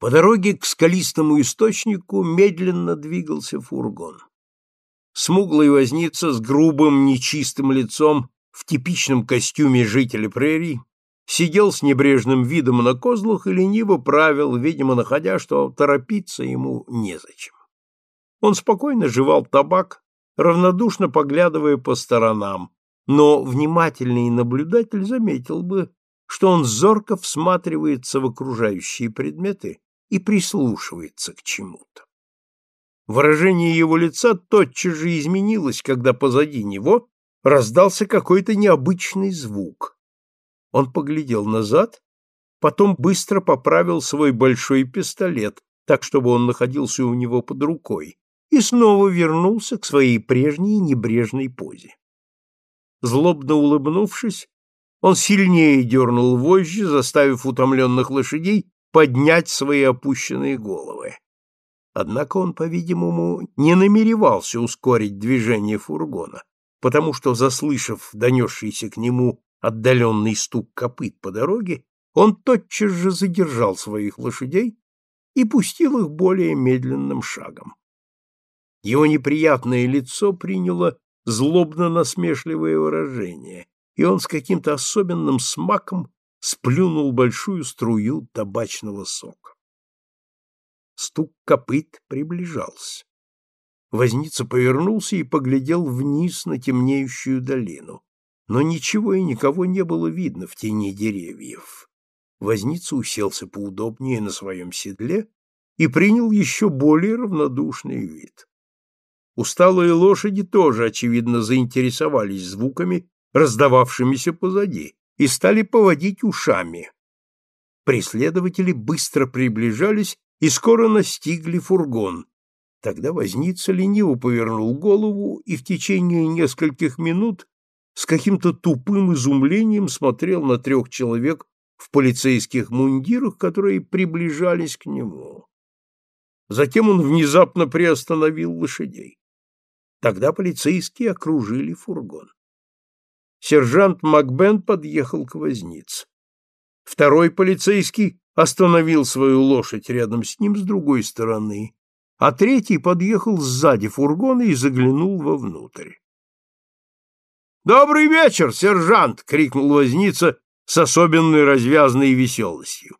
По дороге к скалистому источнику медленно двигался фургон. Смуглый возница с грубым, нечистым лицом в типичном костюме жителя прерий сидел с небрежным видом на козлах и лениво правил, видимо, находя, что торопиться ему незачем. Он спокойно жевал табак, равнодушно поглядывая по сторонам, но внимательный наблюдатель заметил бы, что он зорко всматривается в окружающие предметы и прислушивается к чему-то. Выражение его лица тотчас же изменилось, когда позади него раздался какой-то необычный звук. Он поглядел назад, потом быстро поправил свой большой пистолет, так, чтобы он находился у него под рукой, и снова вернулся к своей прежней небрежной позе. Злобно улыбнувшись, он сильнее дернул вожжи, заставив утомленных лошадей поднять свои опущенные головы. Однако он, по-видимому, не намеревался ускорить движение фургона, потому что, заслышав донесшийся к нему отдаленный стук копыт по дороге, он тотчас же задержал своих лошадей и пустил их более медленным шагом. Его неприятное лицо приняло злобно-насмешливое выражение, и он с каким-то особенным смаком сплюнул большую струю табачного сока. Стук копыт приближался. Возница повернулся и поглядел вниз на темнеющую долину, но ничего и никого не было видно в тени деревьев. Возница уселся поудобнее на своем седле и принял еще более равнодушный вид. Усталые лошади тоже, очевидно, заинтересовались звуками, раздававшимися позади, и стали поводить ушами. Преследователи быстро приближались и скоро настигли фургон. Тогда возница лениво повернул голову и в течение нескольких минут с каким-то тупым изумлением смотрел на трех человек в полицейских мундирах, которые приближались к нему. Затем он внезапно приостановил лошадей. Тогда полицейские окружили фургон. Сержант Макбен подъехал к вознице. Второй полицейский остановил свою лошадь рядом с ним с другой стороны, а третий подъехал сзади фургона и заглянул вовнутрь. «Добрый вечер, сержант!» — крикнул возница с особенной развязной веселостью.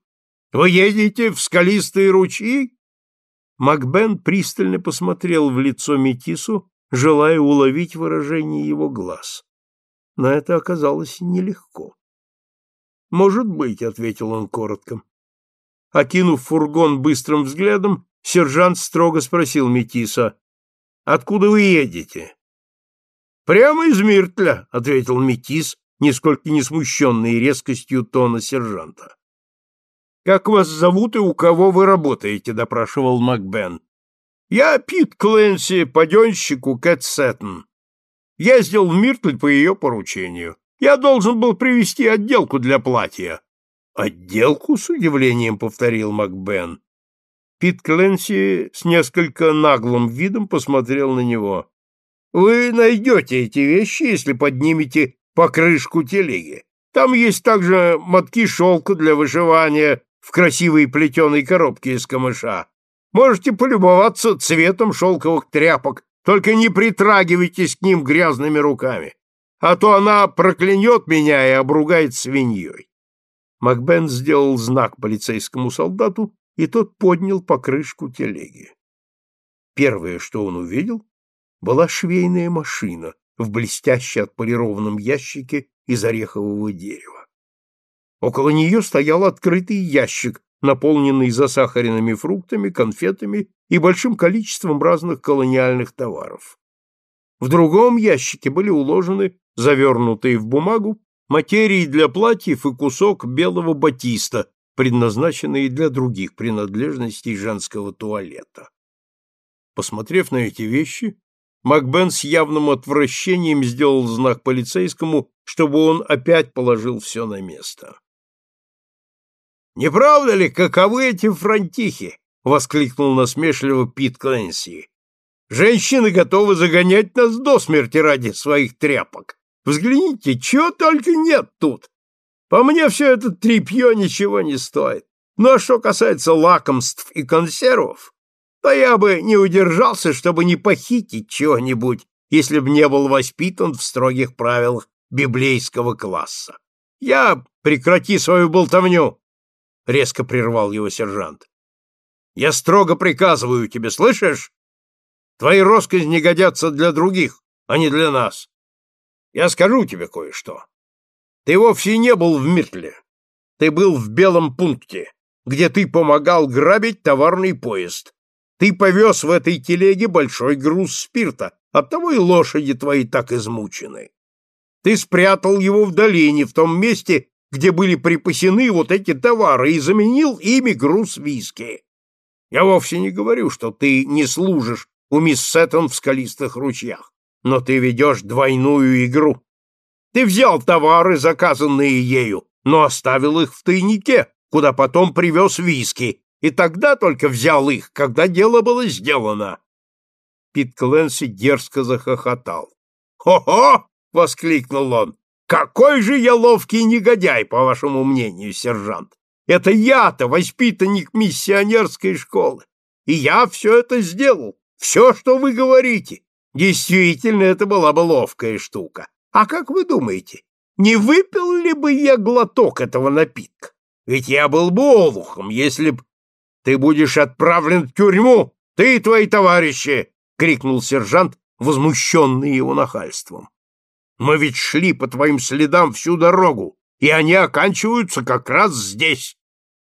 «Вы едете в скалистые ручьи?» Макбен пристально посмотрел в лицо Метису желая уловить выражение его глаз. Но это оказалось нелегко. «Может быть», — ответил он коротко. Окинув фургон быстрым взглядом, сержант строго спросил Метиса, «Откуда вы едете?» «Прямо из Миртля», — ответил Метис, нисколько не смущенный резкостью тона сержанта. «Как вас зовут и у кого вы работаете?» — допрашивал Макбен. Я Пит Клэнси, паденщику Кэт Сэттон. Ездил в Миртль по ее поручению. Я должен был привезти отделку для платья. Отделку, с удивлением повторил Макбен. Пит Клэнси с несколько наглым видом посмотрел на него. Вы найдете эти вещи, если поднимете покрышку телеги. Там есть также мотки шелка для вышивания в красивой плетеной коробке из камыша. Можете полюбоваться цветом шелковых тряпок, только не притрагивайтесь к ним грязными руками, а то она проклянет меня и обругает свиньей. Макбен сделал знак полицейскому солдату, и тот поднял покрышку телеги. Первое, что он увидел, была швейная машина в блестяще отполированном ящике из орехового дерева. Около нее стоял открытый ящик наполненный засахаренными фруктами, конфетами и большим количеством разных колониальных товаров. В другом ящике были уложены, завернутые в бумагу, материи для платьев и кусок белого батиста, предназначенные для других принадлежностей женского туалета. Посмотрев на эти вещи, Макбен с явным отвращением сделал знак полицейскому, чтобы он опять положил все на место. Не правда ли, каковы эти фронтихи? Воскликнул насмешливо Пит Клэнси. Женщины готовы загонять нас до смерти ради своих тряпок. Взгляните, чего только нет тут. По мне все это тряпье ничего не стоит. Ну а что касается лакомств и консервов, то я бы не удержался, чтобы не похитить чего-нибудь, если бы не был воспитан в строгих правилах библейского класса. Я прекрати свою болтовню, резко прервал его сержант. Я строго приказываю тебе, слышишь? Твои россказни годятся для других, а не для нас. Я скажу тебе кое-что. Ты вовсе не был в Митле. Ты был в белом пункте где ты помогал грабить товарный поезд. Ты повез в этой телеге большой груз спирта, оттого и лошади твои так измучены. Ты спрятал его в долине, в том месте, где были припасены вот эти товары, и заменил ими груз виски. Я вовсе не говорю, что ты не служишь у мисс Сеттон в скалистых ручьях, но ты ведешь двойную игру. Ты взял товары, заказанные ею, но оставил их в тайнике, куда потом привез виски, и тогда только взял их, когда дело было сделано. Пит Кленси дерзко захохотал. «Хо-хо!» — воскликнул он. «Какой же я ловкий негодяй, по вашему мнению, сержант! Это я-то воспитанник миссионерской школы, и я все это сделал, все, что вы говорите. Действительно, это была бы ловкая штука. А как вы думаете, не выпил ли бы я глоток этого напитка? Ведь я был бы олухом, если б... Ты будешь отправлен в тюрьму, ты и твои товарищи! — крикнул сержант, возмущенный его нахальством. Мы ведь шли по твоим следам всю дорогу, и они оканчиваются как раз здесь.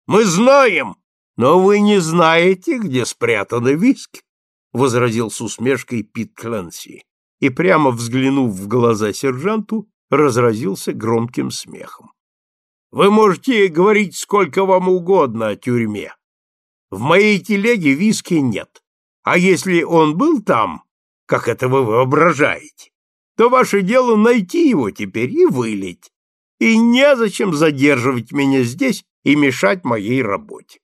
Мы знаем, но вы не знаете, где спрятаны виски, — возразил с усмешкой Пит Кленси, и, прямо взглянув в глаза сержанту, разразился громким смехом. Вы можете говорить сколько вам угодно о тюрьме. В моей телеге виски нет. А если он был там, как это вы воображаете, то ваше дело найти его теперь и вылить. И незачем задерживать меня здесь и мешать моей работе.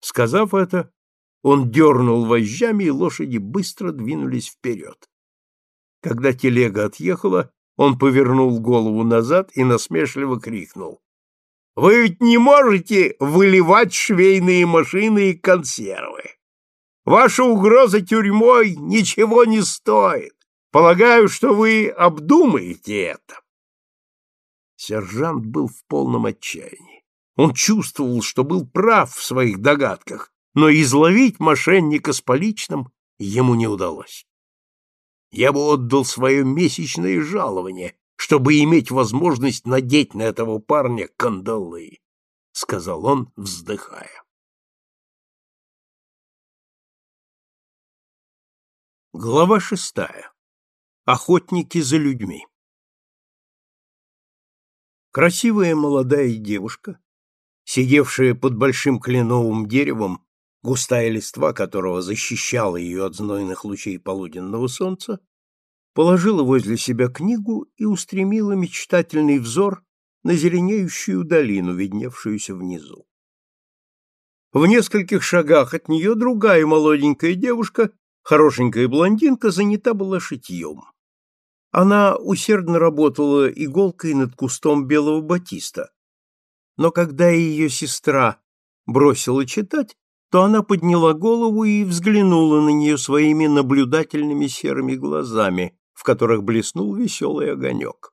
Сказав это, он дернул вожжами, и лошади быстро двинулись вперед. Когда телега отъехала, он повернул голову назад и насмешливо крикнул. Вы ведь не можете выливать швейные машины и консервы. Ваша угроза тюрьмой ничего не стоит. Полагаю, что вы обдумаете это. Сержант был в полном отчаянии. Он чувствовал, что был прав в своих догадках, но изловить мошенника с поличным ему не удалось. Я бы отдал свое месячное жалование чтобы иметь возможность надеть на этого парня кандалы, — сказал он, вздыхая. Глава шестая. Охотники за людьми. Красивая молодая девушка, сидевшая под большим кленовым деревом, густая листва которого защищала ее от знойных лучей полуденного солнца, положила возле себя книгу и устремила мечтательный взор на зеленеющую долину, видневшуюся внизу. В нескольких шагах от нее другая молоденькая девушка, хорошенькая блондинка, занята была шитьем. Она усердно работала иголкой над кустом белого батиста, но когда ее сестра бросила читать, то она подняла голову и взглянула на нее своими наблюдательными серыми глазами, в которых блеснул веселый огонек.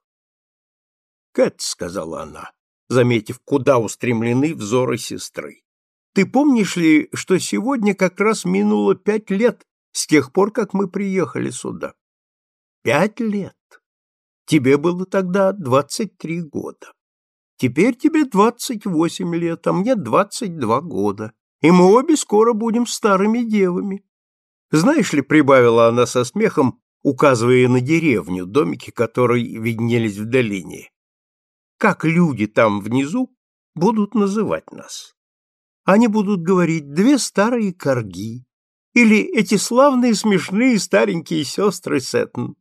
«Кэт», — сказала она, заметив, куда устремлены взоры сестры, — «ты помнишь ли, что сегодня как раз минуло пять лет с тех пор, как мы приехали сюда?» «Пять лет. Тебе было тогда двадцать три года. Теперь тебе двадцать восемь лет, а мне двадцать два года, и мы обе скоро будем старыми девами. Знаешь ли, — прибавила она со смехом, указывая на деревню, домики которой виднелись в долине. Как люди там внизу будут называть нас? Они будут говорить «две старые корги» или «эти славные смешные старенькие сестры Сеттон».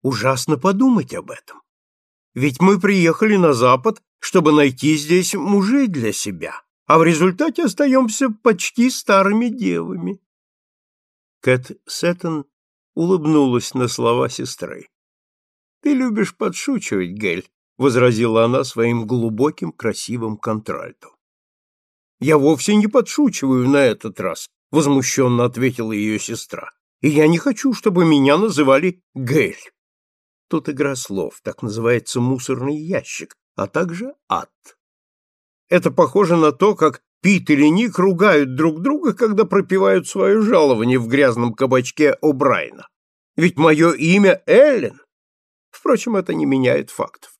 Ужасно подумать об этом. Ведь мы приехали на Запад, чтобы найти здесь мужей для себя, а в результате остаемся почти старыми девами. Кэт Сеттон улыбнулась на слова сестры. «Ты любишь подшучивать, Гель», — возразила она своим глубоким красивым контральтом. Я вовсе не подшучиваю на этот раз, возмущенно ответила ее сестра. И я не хочу, чтобы меня называли Гель. Тут игра слов, так называется мусорный ящик, а также ад. Это похоже на то, как Пит или Ник ругают друг друга, когда пропивают свое жалование в грязном кабачке О'Брайна. Ведь мое имя Эллен. Впрочем, это не меняет фактов.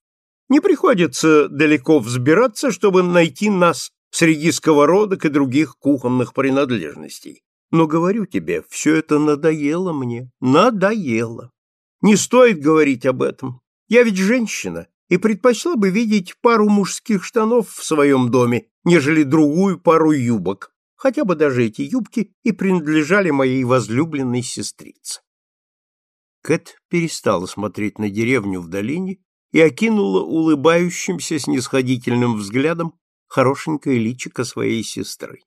Не приходится далеко взбираться, чтобы найти нас среди сковородок и других кухонных принадлежностей. Но говорю тебе, все это надоело мне, надоело. Не стоит говорить об этом. Я ведь женщина и предпочла бы видеть пару мужских штанов в своем доме, нежели другую пару юбок, хотя бы даже эти юбки и принадлежали моей возлюбленной сестрице. Кэт перестала смотреть на деревню в долине и окинула улыбающимся снисходительным взглядом хорошенькое личико своей сестры.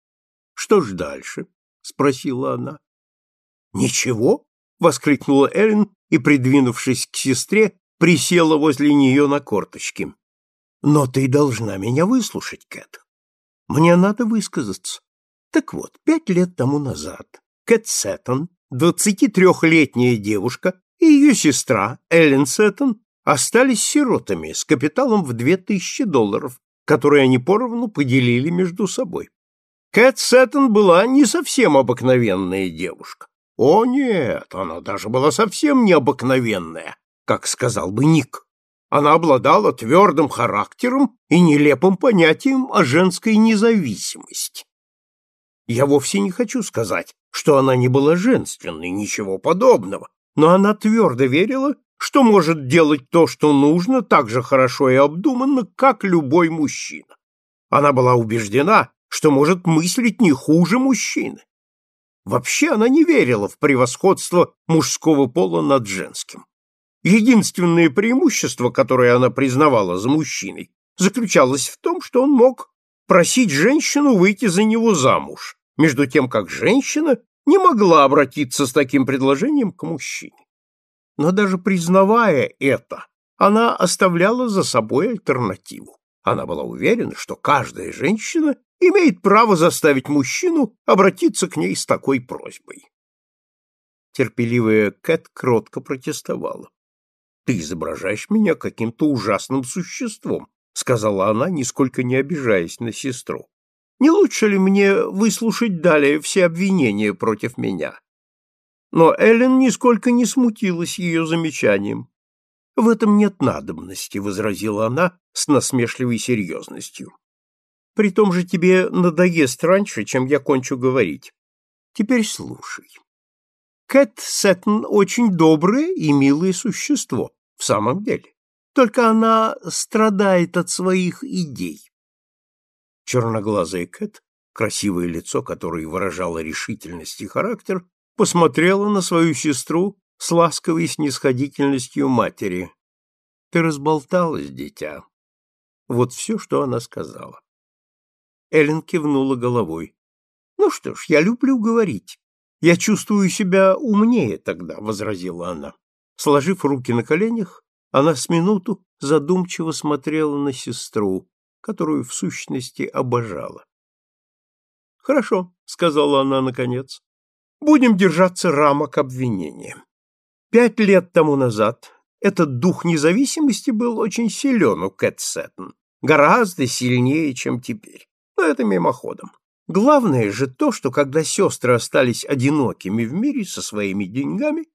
— Что ж дальше? — спросила она. — Ничего, — воскликнула Эллен и, придвинувшись к сестре, присела возле нее на корточки. — Но ты должна меня выслушать, Кэт. Мне надо высказаться. Так вот, пять лет тому назад Кэт Сеттон, двадцатитрехлетняя девушка, и ее сестра Эллен Сеттон остались сиротами с капиталом в две тысячи долларов которые они поровну поделили между собой. Кэт Сэттон была не совсем обыкновенная девушка. О нет, она даже была совсем необыкновенная, как сказал бы Ник. Она обладала твердым характером и нелепым понятием о женской независимости. Я вовсе не хочу сказать, что она не была женственной, ничего подобного, но она твердо верила, что может делать то, что нужно, так же хорошо и обдуманно, как любой мужчина. Она была убеждена, что может мыслить не хуже мужчины. Вообще она не верила в превосходство мужского пола над женским. Единственное преимущество, которое она признавала за мужчиной, заключалось в том, что он мог просить женщину выйти за него замуж, между тем как женщина не могла обратиться с таким предложением к мужчине. Но даже признавая это, она оставляла за собой альтернативу. Она была уверена, что каждая женщина имеет право заставить мужчину обратиться к ней с такой просьбой. Терпеливая Кэт кротко протестовала. «Ты изображаешь меня каким-то ужасным существом», — сказала она, нисколько не обижаясь на сестру. «Не лучше ли мне выслушать далее все обвинения против меня? но Эллен нисколько не смутилась ее замечанием. «В этом нет надобности», — возразила она с насмешливой серьезностью. «При том же тебе надоест раньше, чем я кончу говорить. Теперь слушай. Кэт Сэттон очень доброе и милое существо, в самом деле. Только она страдает от своих идей». Черноглазая Кэт, красивое лицо которое выражало решительность и характер, посмотрела на свою сестру с ласковой снисходительностью матери. «Ты разболталась, дитя». Вот все, что она сказала. Эллен кивнула головой. «Ну что ж, я люблю говорить. Я чувствую себя умнее тогда», — возразила она. Сложив руки на коленях, она с минуту задумчиво смотрела на сестру, которую в сущности обожала. «Хорошо», — сказала она наконец. Будем держаться рамок обвинения. Пять лет тому назад этот дух независимости был очень силен у Кэт гораздо сильнее, чем теперь. Но это мимоходом. Главное же то, что когда сестры остались одинокими в мире со своими деньгами,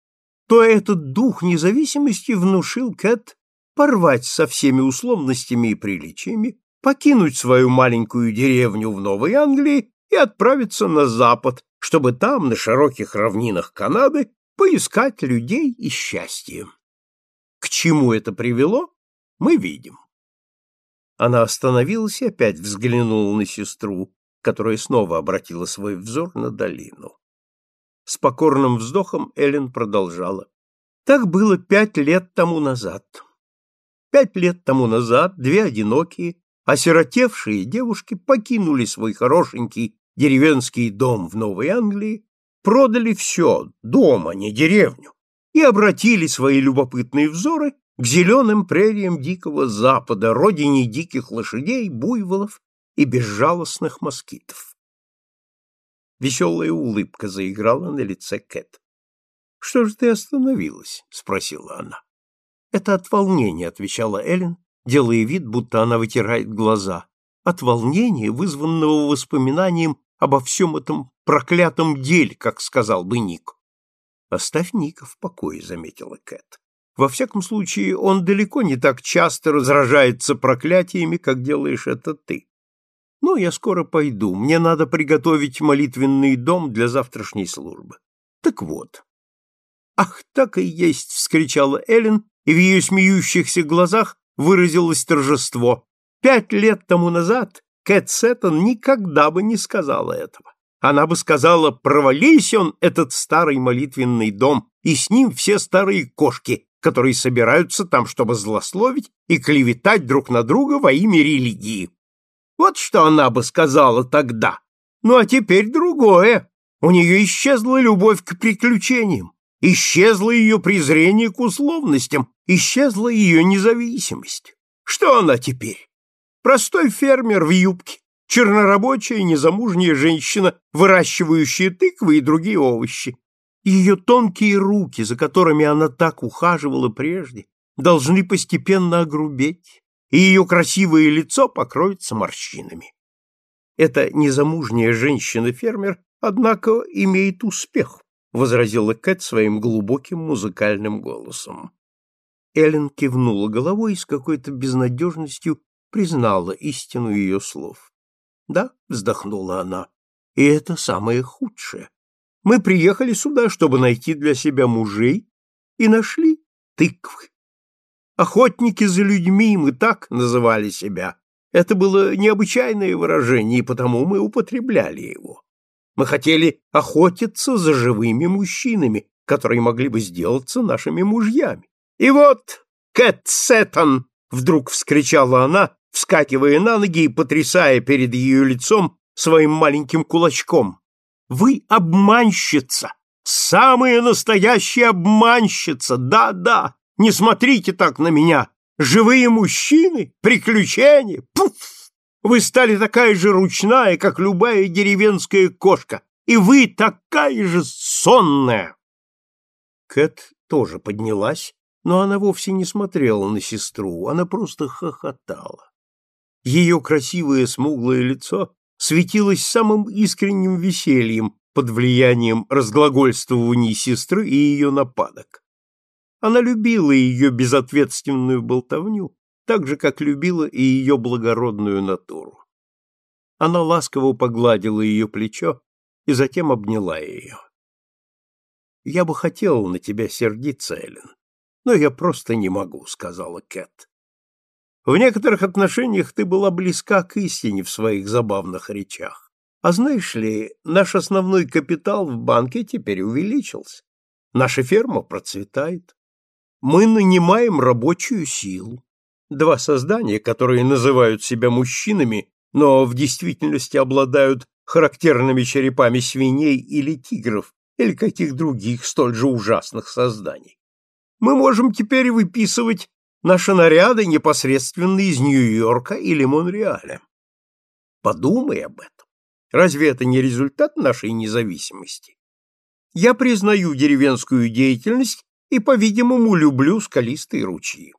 то этот дух независимости внушил Кэт порвать со всеми условностями и приличиями, покинуть свою маленькую деревню в Новой Англии и отправиться на запад, чтобы там, на широких равнинах Канады, поискать людей и счастье. К чему это привело, мы видим. Она остановилась и опять взглянула на сестру, которая снова обратила свой взор на долину. С покорным вздохом Эллен продолжала. Так было пять лет тому назад. Пять лет тому назад две одинокие, осиротевшие девушки покинули свой хорошенький деревенский дом в Новой Англии, продали все, дом, а не деревню, и обратили свои любопытные взоры к зеленым прериям Дикого Запада, родине диких лошадей, буйволов и безжалостных москитов. Веселая улыбка заиграла на лице Кэт. — Что же ты остановилась? — спросила она. — Это от волнения, — отвечала Эллен, делая вид, будто она вытирает глаза. От волнения, вызванного воспоминанием обо всем этом проклятом деле, как сказал бы Ник. — Оставь Ника в покое, — заметила Кэт. Во всяком случае, он далеко не так часто разражается проклятиями, как делаешь это ты. Ну, я скоро пойду. Мне надо приготовить молитвенный дом для завтрашней службы. Так вот. Ах, так и есть, вскричала Эллен, и в ее смеющихся глазах выразилось торжество. Пять лет тому назад Кэт Сеттон никогда бы не сказала этого. Она бы сказала, провались он, этот старый молитвенный дом, и с ним все старые кошки, которые собираются там, чтобы злословить и клеветать друг на друга во имя религии. Вот что она бы сказала тогда. Ну а теперь другое. У нее исчезла любовь к приключениям, исчезло ее презрение к условностям, исчезла ее независимость. Что она теперь? Простой фермер в юбке, чернорабочая незамужняя женщина, выращивающая тыквы и другие овощи, ее тонкие руки, за которыми она так ухаживала прежде, должны постепенно огрубеть, и ее красивое лицо покроется морщинами. Эта незамужняя женщина-фермер, однако, имеет успех, возразила Кэт своим глубоким музыкальным голосом. Эллен кивнула головой и с какой-то безнадежностью признала истину ее слов. «Да», — вздохнула она, — «и это самое худшее. Мы приехали сюда, чтобы найти для себя мужей, и нашли тыквы. Охотники за людьми мы так называли себя. Это было необычайное выражение, и потому мы употребляли его. Мы хотели охотиться за живыми мужчинами, которые могли бы сделаться нашими мужьями. И вот, Кэт Сеттон, вдруг вскричала она, вскакивая на ноги и потрясая перед ее лицом своим маленьким кулачком. Вы обманщица! Самая настоящая обманщица! Да-да! Не смотрите так на меня! Живые мужчины? Приключения? Пуф! Вы стали такая же ручная, как любая деревенская кошка, и вы такая же сонная!» Кэт тоже поднялась, но она вовсе не смотрела на сестру, она просто хохотала. Ее красивое смуглое лицо светилась самым искренним весельем под влиянием разглагольствований сестры и ее нападок. Она любила ее безответственную болтовню, так же, как любила и ее благородную натуру. Она ласково погладила ее плечо и затем обняла ее. «Я бы хотела на тебя сердиться, Эллен, но я просто не могу», — сказала Кэт. В некоторых отношениях ты была близка к истине в своих забавных речах. А знаешь ли, наш основной капитал в банке теперь увеличился. Наша ферма процветает. Мы нанимаем рабочую силу. Два создания, которые называют себя мужчинами, но в действительности обладают характерными черепами свиней или тигров, или каких других столь же ужасных созданий. Мы можем теперь выписывать наши наряды непосредственно из Нью-Йорка или Монреаля. Подумай об этом. Разве это не результат нашей независимости? Я признаю деревенскую деятельность и, по-видимому, люблю скалистые ручьи.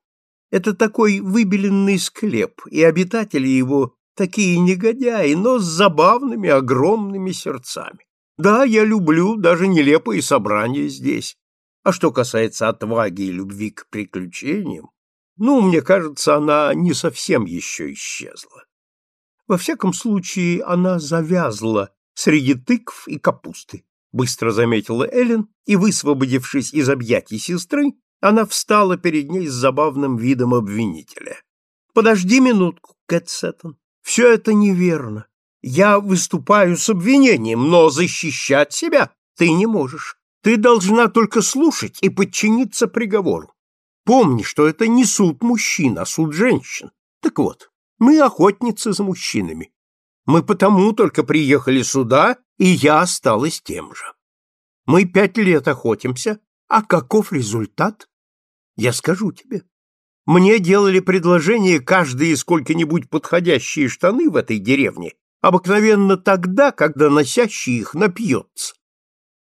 Это такой выбеленный склеп, и обитатели его такие негодяи, но с забавными огромными сердцами. Да, я люблю даже нелепые собрания здесь. А что касается отваги и любви к приключениям, ну, мне кажется, она не совсем еще исчезла. Во всяком случае, она завязла среди тыкв и капусты, быстро заметила Эллен, и, высвободившись из объятий сестры, она встала перед ней с забавным видом обвинителя. «Подожди минутку, Кэтсеттон, все это неверно. Я выступаю с обвинением, но защищать себя ты не можешь. Ты должна только слушать и подчиниться приговору. Помни, что это не суд мужчин, а суд женщин. Так вот, мы охотницы за мужчинами. Мы потому только приехали сюда, и я осталась тем же. Мы пять лет охотимся, а каков результат? Я скажу тебе. Мне делали предложение каждые сколько-нибудь подходящие штаны в этой деревне, обыкновенно тогда, когда носящий их напьется.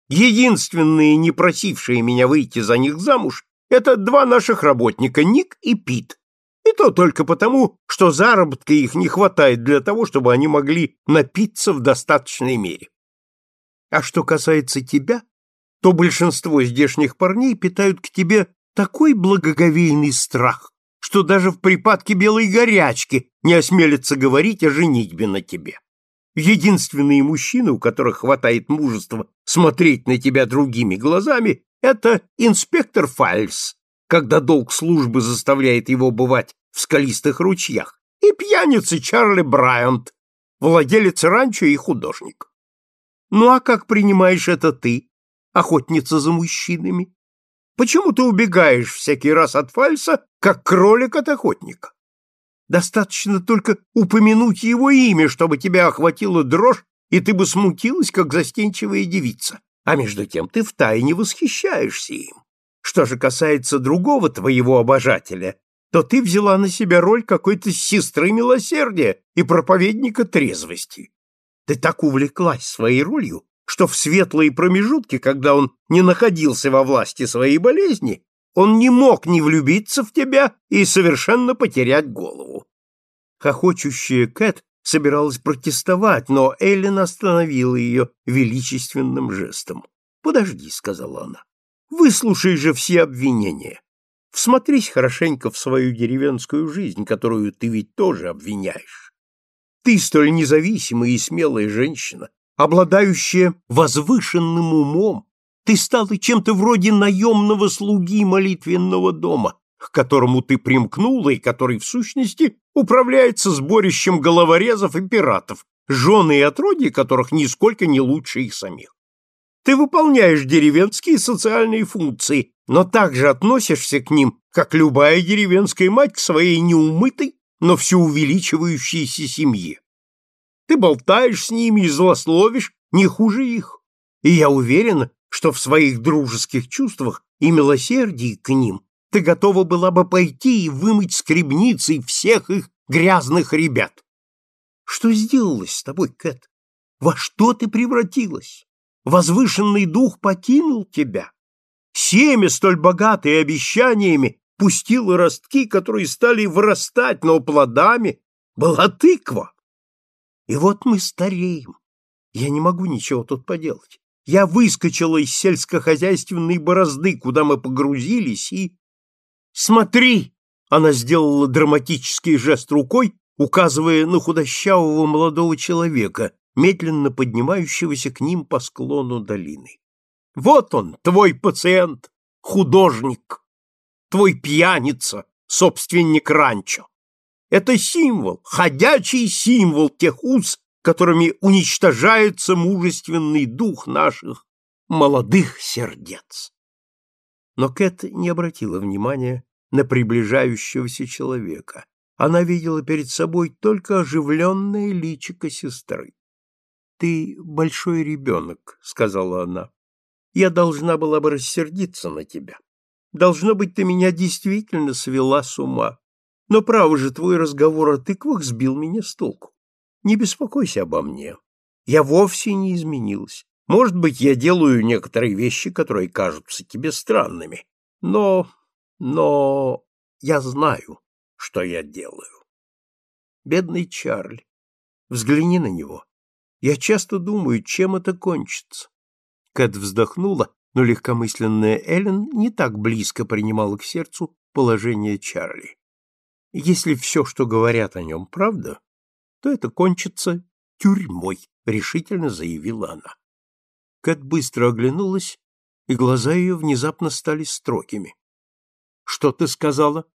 Единственные, не просившие меня выйти за них замуж, это два наших работника, Ник и Пит. И то только потому, что заработка их не хватает для того, чтобы они могли напиться в достаточной мере. А что касается тебя, то большинство здешних парней питают к тебе такой благоговейный страх, что даже в припадке белой горячки не осмелятся говорить о женитьбе на тебе. Единственные мужчины, у которых хватает мужества смотреть на тебя другими глазами, это инспектор Фальс, когда долг службы заставляет его бывать в скалистых ручьях, и пьяница Чарли Брайант, владелец ранчо и художник. Ну а как принимаешь это ты, охотница за мужчинами? Почему ты убегаешь всякий раз от Фальса, как кролик от охотника? Достаточно только упомянуть его имя, чтобы тебя охватила дрожь, и ты бы смутилась, как застенчивая девица. А между тем ты втайне восхищаешься им. Что же касается другого твоего обожателя, то ты взяла на себя роль какой-то сестры милосердия и проповедника трезвости. Ты так увлеклась своей ролью, что в светлые промежутки, когда он не находился во власти своей болезни, он не мог не влюбиться в тебя и совершенно потерять голову. Хохочущая Кэт собиралась протестовать, но Эллен остановила ее величественным жестом. «Подожди», — сказала она, — «выслушай же все обвинения. Всмотрись хорошенько в свою деревенскую жизнь, которую ты ведь тоже обвиняешь. Ты столь независимая и смелая женщина, обладающая возвышенным умом, ты стала чем-то вроде наемного слуги молитвенного дома, к которому ты примкнула и который, в сущности, управляется сборищем головорезов и пиратов, жены и отродья которых нисколько не лучше их самих. Ты выполняешь деревенские социальные функции, но также относишься к ним, как любая деревенская мать к своей неумытой, но все увеличивающейся семье. Ты болтаешь с ними и злословишь не хуже их. И я уверена, что в своих дружеских чувствах и милосердии к ним ты готова была бы пойти и вымыть скребницей всех их грязных ребят. Что сделалось с тобой, Кэт? Во что ты превратилась? Возвышенный дух покинул тебя? Семя, столь богатое обещаниями, пустило ростки, которые стали вырастать, но плодами была тыква. И вот мы стареем. Я не могу ничего тут поделать. Я выскочила из сельскохозяйственной борозды, куда мы погрузились, и... «Смотри!» — она сделала драматический жест рукой, указывая на худощавого молодого человека, медленно поднимающегося к ним по склону долины. «Вот он, твой пациент, художник, твой пьяница, собственник ранчо. Это символ, ходячий символ тех уз, которыми уничтожается мужественный дух наших молодых сердец. Но Кэт не обратила внимания на приближающегося человека. Она видела перед собой только оживленное личико сестры. «Ты большой ребенок», — сказала она. «Я должна была бы рассердиться на тебя. Должно быть, ты меня действительно свела с ума. Но, право же, твой разговор о тыквах сбил меня с толку. Не беспокойся обо мне. Я вовсе не изменилась. Может быть, я делаю некоторые вещи, которые кажутся тебе странными. Но... но... я знаю, что я делаю. Бедный Чарли. Взгляни на него. Я часто думаю, чем это кончится. Кэт вздохнула, но легкомысленная Эллен не так близко принимала к сердцу положение Чарли. Если все, что говорят о нем, правда, то это кончится тюрьмой, решительно заявила она. Кэт быстро оглянулась, и глаза ее внезапно стали строгими. Что ты сказала?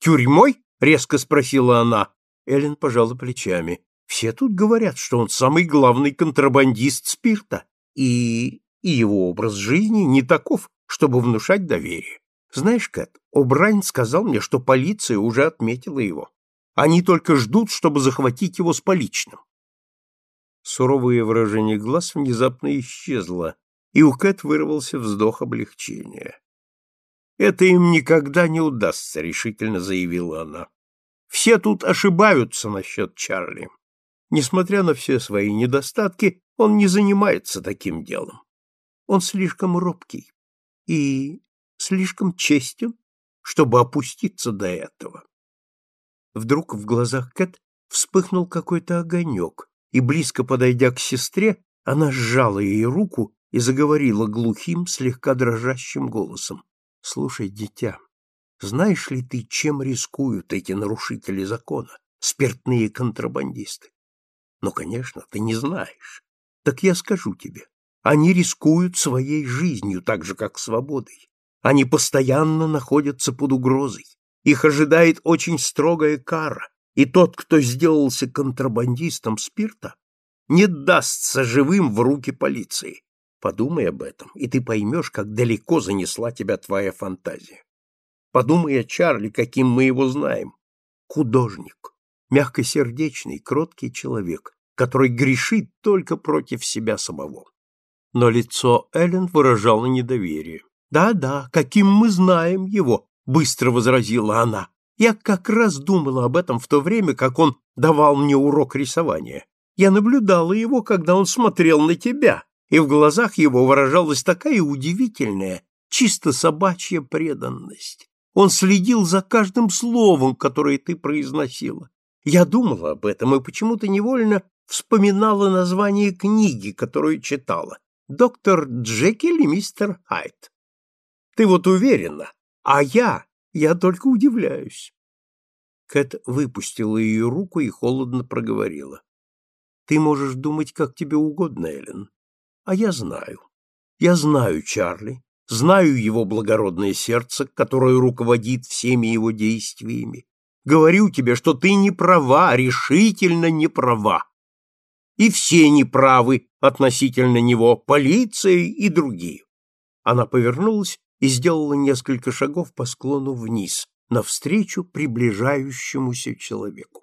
Тюрьмой? резко спросила она. Эллен пожала плечами. Все тут говорят, что он самый главный контрабандист спирта, и, и его образ жизни не таков, чтобы внушать доверие. Знаешь, Кэт, О'Брайн сказал мне, что полиция уже отметила его. Они только ждут, чтобы захватить его с поличным. Суровое выражение глаз внезапно исчезло, и у Кэт вырвался вздох облегчения. Это им никогда не удастся, решительно заявила она. Все тут ошибаются насчет Чарли. Несмотря на все свои недостатки, он не занимается таким делом. Он слишком робкий и слишком честен, чтобы опуститься до этого. Вдруг в глазах Кэт вспыхнул какой-то огонек, и, близко подойдя к сестре, она сжала ей руку и заговорила глухим, слегка дрожащим голосом. — Слушай, дитя, знаешь ли ты, чем рискуют эти нарушители закона, спиртные контрабандисты? Ну, конечно, ты не знаешь. Так я скажу тебе. Они рискуют своей жизнью, так же, как свободой. Они постоянно находятся под угрозой. Их ожидает очень строгая кара, и тот, кто сделался контрабандистом спирта, не дастся живым в руки полиции. Подумай об этом, и ты поймешь, как далеко занесла тебя твоя фантазия. Подумай о Чарли, каким мы его знаем. Художник, мягкосердечный, кроткий человек, который грешит только против себя самого. Но лицо Эллен выражало недоверие. «Да-да, каким мы знаем его», — быстро возразила она. «Я как раз думала об этом в то время, как он давал мне урок рисования. Я наблюдала его, когда он смотрел на тебя, и в глазах его выражалась такая удивительная, чисто собачья преданность. Он следил за каждым словом, которое ты произносила. Я думала об этом и почему-то невольно вспоминала название книги, которую читала. «Доктор Джекиль и мистер Хайт». Ты вот уверена, а я, я только удивляюсь. Кэт выпустила ее руку и холодно проговорила. Ты можешь думать, как тебе угодно, Эллен. А я знаю. Я знаю Чарли, знаю его благородное сердце, которое руководит всеми его действиями. Говорю тебе, что ты не права, решительно не права. И все неправы относительно него, полиция и другие. Она повернулась и сделала несколько шагов по склону вниз, навстречу приближающемуся человеку.